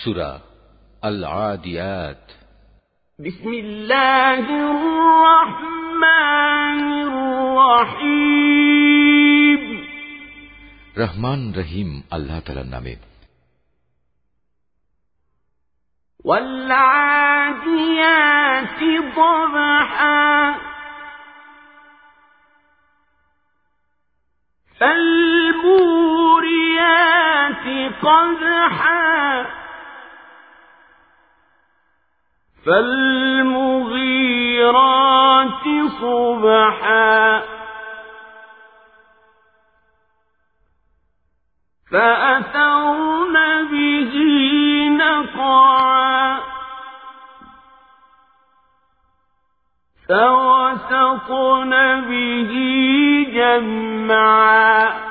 সুরা আল আদিয়াত بسم الله الرحمن الرحيم রহমান রহিম আল্লাহ তালার নামে والعاديات ضبحا فالموريات قدحا فالمغيرات صبحا. فأثرن به نقعا. فوسطن به جمعا.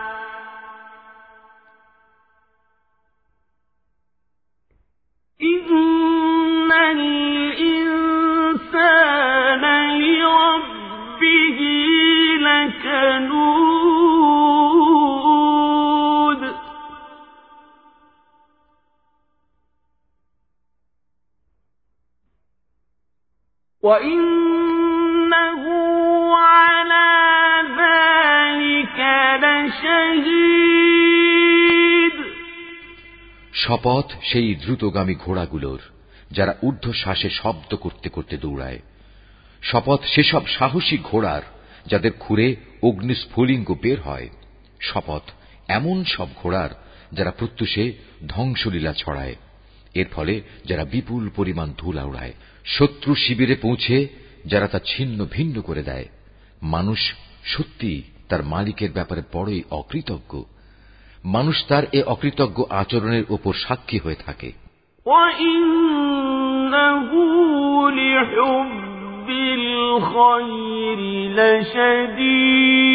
وإنه على ذلك لشهيد শপথ সেই দ্রুতগামী ঘোড়াগুলোর যারা ঊর্ধ্ব শ্বাসে শব্দ করতে করতে দৌড়ায় শপথ সেসব সাহসী ঘোড়ার যাদের খুঁড়ে অগ্নিস্ফুলিঙ্গ বের হয় শপথ এমন সব ঘোড়ার যারা প্রত্যুষে ধ্বংসলীলা ছড়ায় এর ফলে যারা বিপুল পরিমাণ ধুলা উড়ায় শত্রু শিবিরে পৌঁছে যারা তা ছিন্ন ভিন্ন করে দেয় মানুষ সত্যি তার মালিকের ব্যাপারে বড়ই অকৃতজ্ঞ মানুষ তার এ অকৃতজ্ঞ আচরণের ওপর সাক্ষী হয়ে থাকে وإنه لحب الخير لشديد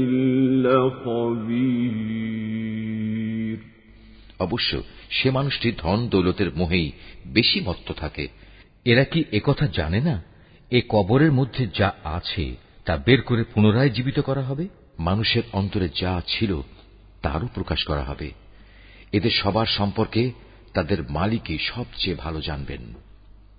অবশ্য সে মানুষটি ধন দৌলতের মোহেই বেশি মত্ত থাকে। এরা কি একথা জানে না? এ কবরের মধ্যে যা আছে, তা বের করে পুনরায় জীবিত করা হবে? মানুষের অন্তরে যা ছিল, তারও প্রকাশ করা হবে। এদের সবার সম্পর্কে তাদের মালিকই সবচেয়ে ভালো জানবেন।